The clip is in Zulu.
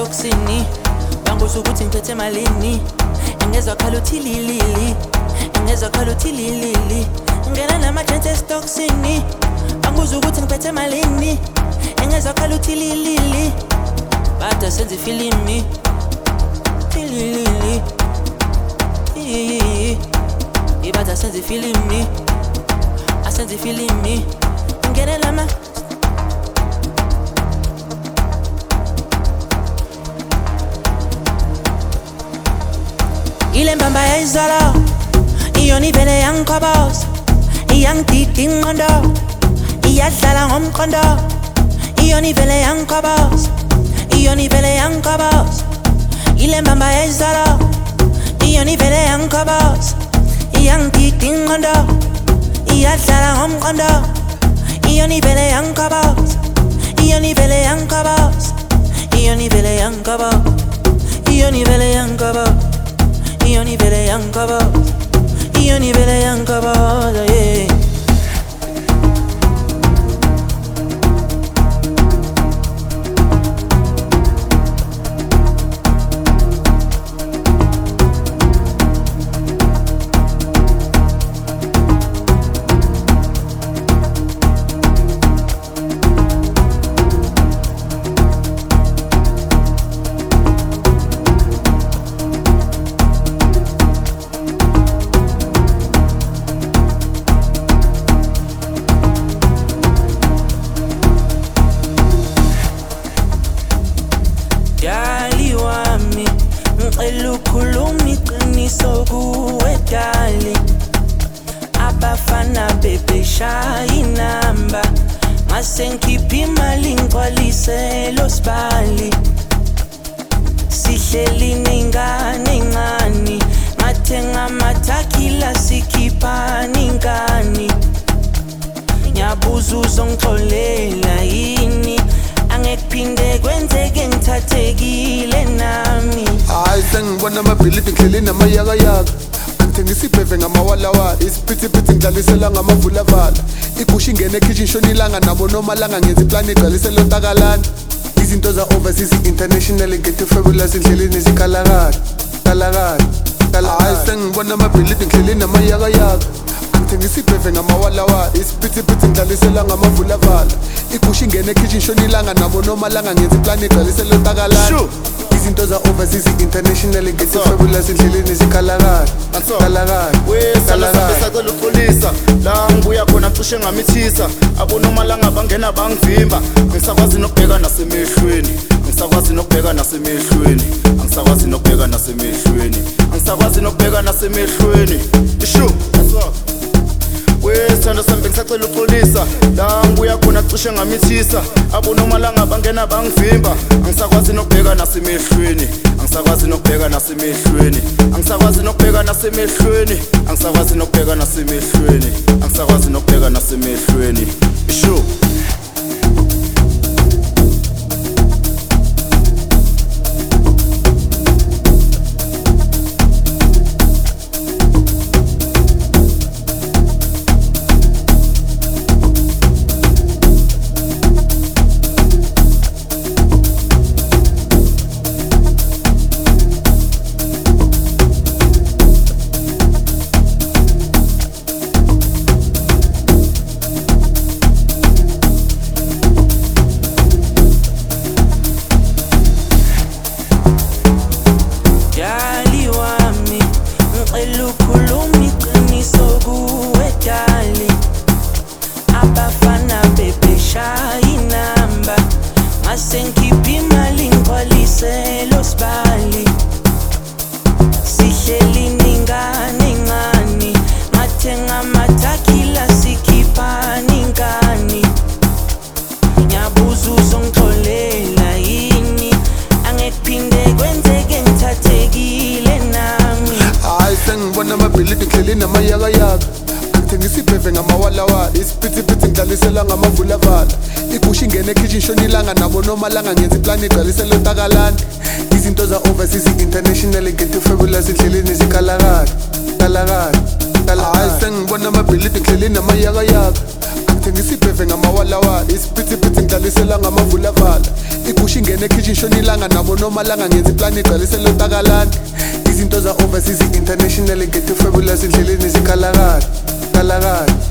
ngiphethe estoksini banguza ukuthi ngiphethe malini? Engezwa khala uthi lilili. Engezwa khala uthi lilili. Ngena namagents estoksini banguza ukuthi ngiphethe malini? Engezwa khala uthi lilili. Bada senza ifilimi. Ililili ibada senza ifilimi. Asenza ifilimi. Ngenela ile mbamba ya izolo. Iyo ni vele yangikhoboza iyangidida inqondo iyadlala ngomqondo. Iyo ni vele yangikhoboza iyo ni vele yangikhoboza ile mbamba ya izolo iyo ni vele yangikhoboza iyangidida inqondo iyadlala ngomqondo. Iyo ni vele yangikhoboza iyo ni vele yangikhoboza iyo ni vele yangikhoboza iyo ni vele yangikhoboza Io ni vele yanka ba Io ni vele yanka ba yeah abafana bebeshaya inamba ngase ngikhiphe imali ngigcwalise lo sibali sihleli nengane encane ngathenga amathakila sikhiphani ingane ngiyabuza uzongixolela yini? Angekuphinde kwenzeke ngithathekile nami. Hayi sengibona amabhilidi ngihleli namayakayaka angithengisa ibheve ngamawalawala isiphithiphithi ngidlalisela ngamavulavala igusha ingene ekhishin shonilanga nabo nomalanga ngenza iplani igcwalisela ontakalana izinto za-overseas international ngetefabulous endleleni zikhalakala kalakala hayi sengibona amabhilidi ngihleli namayakayaka. Angithengisa ibheve ngamawalawala isiphithiphithi ngidlalisela ngamavulavala igusha ingene ekhishin shonilanga nabo nomalanga ngenza iplani igcwalisela ontakalana izinto za-overseas international ngetefabulous endleleni zikhalakala kalakala wesalasabhe sacela uxolisa la ngibuya khona cishe ngamithisa. Abonomalanga bangena bangivimba. Ngisakwazi nokubheka nasemehlweni. Ngisakwazi nokubheka nasemehlweni. Angisakwazi nokubheka nasemehlweni. Angisakwazi nokubheka nasemehlweni. Ishu. Bengisacela uxolisa la ngibuya khona cishe ngamithisa abonomalanga bangena bangivimba. Angisakwazi nokubheka nasemehlweni angisakwazi nokubheka nasemehlweni angisakwazi nokubheka nasemehlweni angisakwazi nokubheka nasemehlweni angisakwazi nokubheka nasemehlweni isho ngase ngikhiphe imali ngigcwalise lo sibali sihleli ningane encane ngathenga amathakila sikhiphani ingane ngiyabuza uzongixolela yini? Angekuphinde kwenzeke ngithathekile nami. Hayi sengibona amabhilidi ngihleli namayakayaka angithengisa ibheve ngamawalawala. Isiphithiphithi ngidlalisela ngamavulavala igusha ingene ekhishin shonilanga nabo nomalanga ngenza iplani igcwalisela ontakalana izinto za-overseas international ngetefabulous endleleni zikhalakala kalakala hayi sengibona amabhilidi ngihleli namayakayaka. Angithengisa ibheve ngamawalawala. Isiphithiphithi ngidlalisela ngamavulavala igusha ingene ekhishin shona ilanga nabo nomalanga ngenza iplani igcwalisela otakalani izinto za-overseas international get fabulous endleleni zikalakala kalakala kalakala